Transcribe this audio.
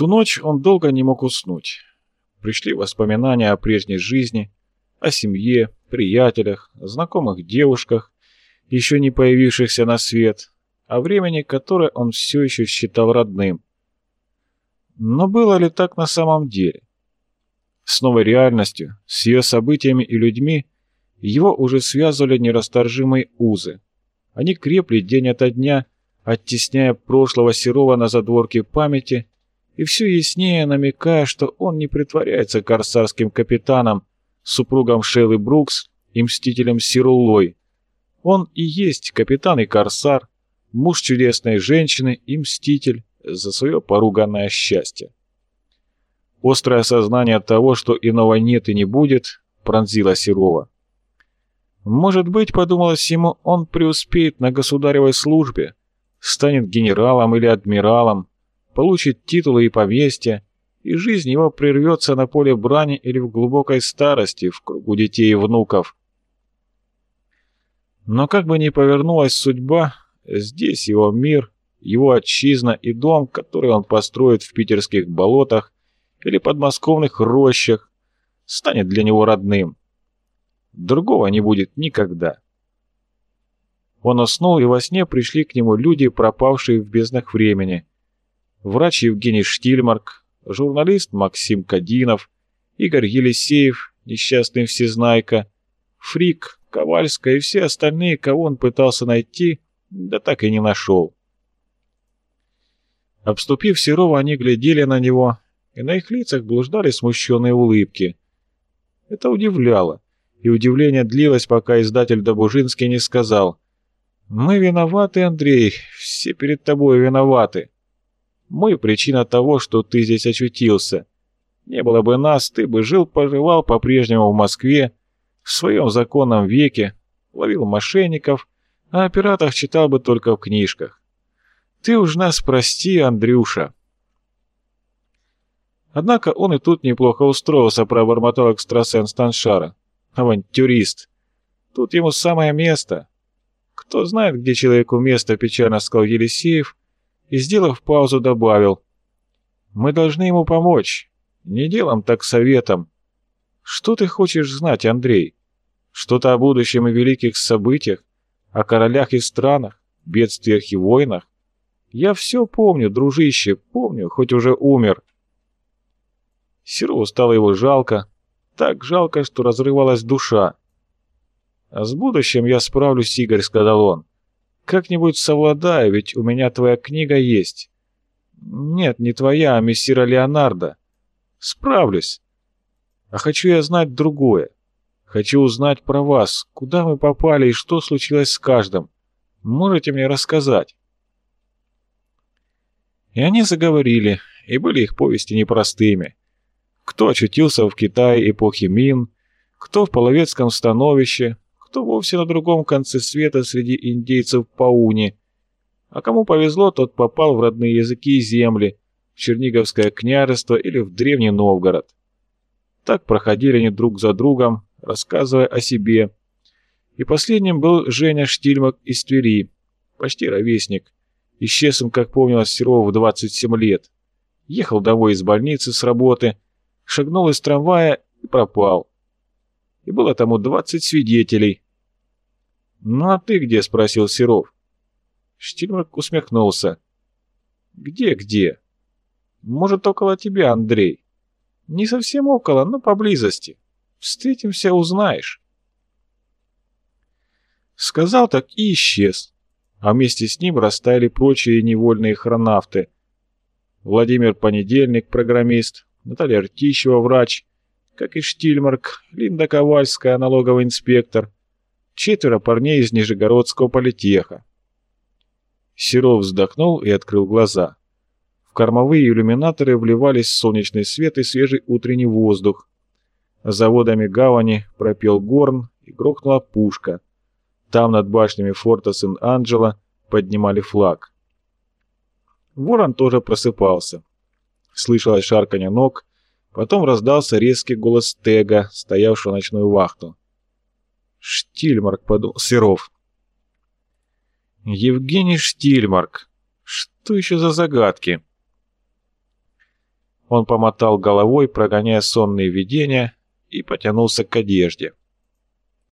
ту ночь он долго не мог уснуть. Пришли воспоминания о прежней жизни, о семье, приятелях, знакомых девушках, еще не появившихся на свет, о времени, которое он все еще считал родным. Но было ли так на самом деле? С новой реальностью, с ее событиями и людьми его уже связывали нерасторжимые узы. Они крепли день ото дня, оттесняя прошлого Серова на задворке памяти и все яснее намекая, что он не притворяется корсарским капитаном, супругом Шейлы Брукс и мстителем Сирулой. Он и есть капитан и корсар, муж чудесной женщины и мститель за свое поруганное счастье. Острое осознание того, что иного нет и не будет, пронзило Серова. Может быть, подумалось ему, он преуспеет на государевой службе, станет генералом или адмиралом, получит титулы и поместья, и жизнь его прервется на поле брани или в глубокой старости, в кругу детей и внуков. Но как бы ни повернулась судьба, здесь его мир, его отчизна и дом, который он построит в питерских болотах или подмосковных рощах, станет для него родным. Другого не будет никогда. Он уснул, и во сне пришли к нему люди, пропавшие в безднах времени. Врач Евгений Штильмарк, журналист Максим Кадинов, Игорь Елисеев, несчастный всезнайка, Фрик, Ковальская и все остальные, кого он пытался найти, да так и не нашел. Обступив Серова, они глядели на него, и на их лицах блуждали смущенные улыбки. Это удивляло и удивление длилось, пока издатель Добужинский не сказал «Мы виноваты, Андрей, все перед тобой виноваты. Мы причина того, что ты здесь очутился. Не было бы нас, ты бы жил-поживал по-прежнему в Москве, в своем законном веке, ловил мошенников, а о пиратах читал бы только в книжках. Ты уж нас прости, Андрюша». Однако он и тут неплохо устроился, пробормотал экстрасенс Таншара. Авантюрист. Тут ему самое место. Кто знает, где человеку место, печально сказал Елисеев и, сделав паузу, добавил. Мы должны ему помочь. Не делом, так советом. Что ты хочешь знать, Андрей? Что-то о будущем и великих событиях, о королях и странах, бедствиях и войнах? Я все помню, дружище, помню, хоть уже умер. Серову стало его жалко, так жалко, что разрывалась душа. «А с будущим я справлюсь, Игорь», — сказал он. «Как-нибудь совладаю, ведь у меня твоя книга есть». «Нет, не твоя, а мессира Леонардо. Справлюсь. А хочу я знать другое. Хочу узнать про вас, куда мы попали и что случилось с каждым. Можете мне рассказать?» И они заговорили, и были их повести непростыми кто очутился в Китае эпохи Мин, кто в Половецком становище, кто вовсе на другом конце света среди индейцев Пауни. А кому повезло, тот попал в родные языки и земли, в Черниговское княжество или в Древний Новгород. Так проходили они друг за другом, рассказывая о себе. И последним был Женя Штильмак из Твери, почти ровесник. Исчез он, как помнилось, Серова в 27 лет. Ехал домой из больницы с работы – шагнул из трамвая и пропал. И было тому двадцать свидетелей. «Ну а ты где?» — спросил Серов. Штильмарк усмехнулся. «Где-где?» «Может, около тебя, Андрей?» «Не совсем около, но поблизости. Встретимся, узнаешь». Сказал так и исчез, а вместе с ним растаяли прочие невольные хронавты. Владимир Понедельник, программист, Наталья Артищева, врач, как и Штильмарк, Линда Ковальская, налоговый инспектор, четверо парней из Нижегородского политеха. Серов вздохнул и открыл глаза. В кормовые иллюминаторы вливались солнечный свет и свежий утренний воздух. За водами гавани пропел горн и грохнула пушка. Там над башнями форта Сен-Анджело поднимали флаг. Ворон тоже просыпался. Слышалось шарканье ног, потом раздался резкий голос Тега, стоявшего ночную вахту. «Штильмарк», — подумал Серов. «Евгений Штильмарк. Что еще за загадки?» Он помотал головой, прогоняя сонные видения, и потянулся к одежде.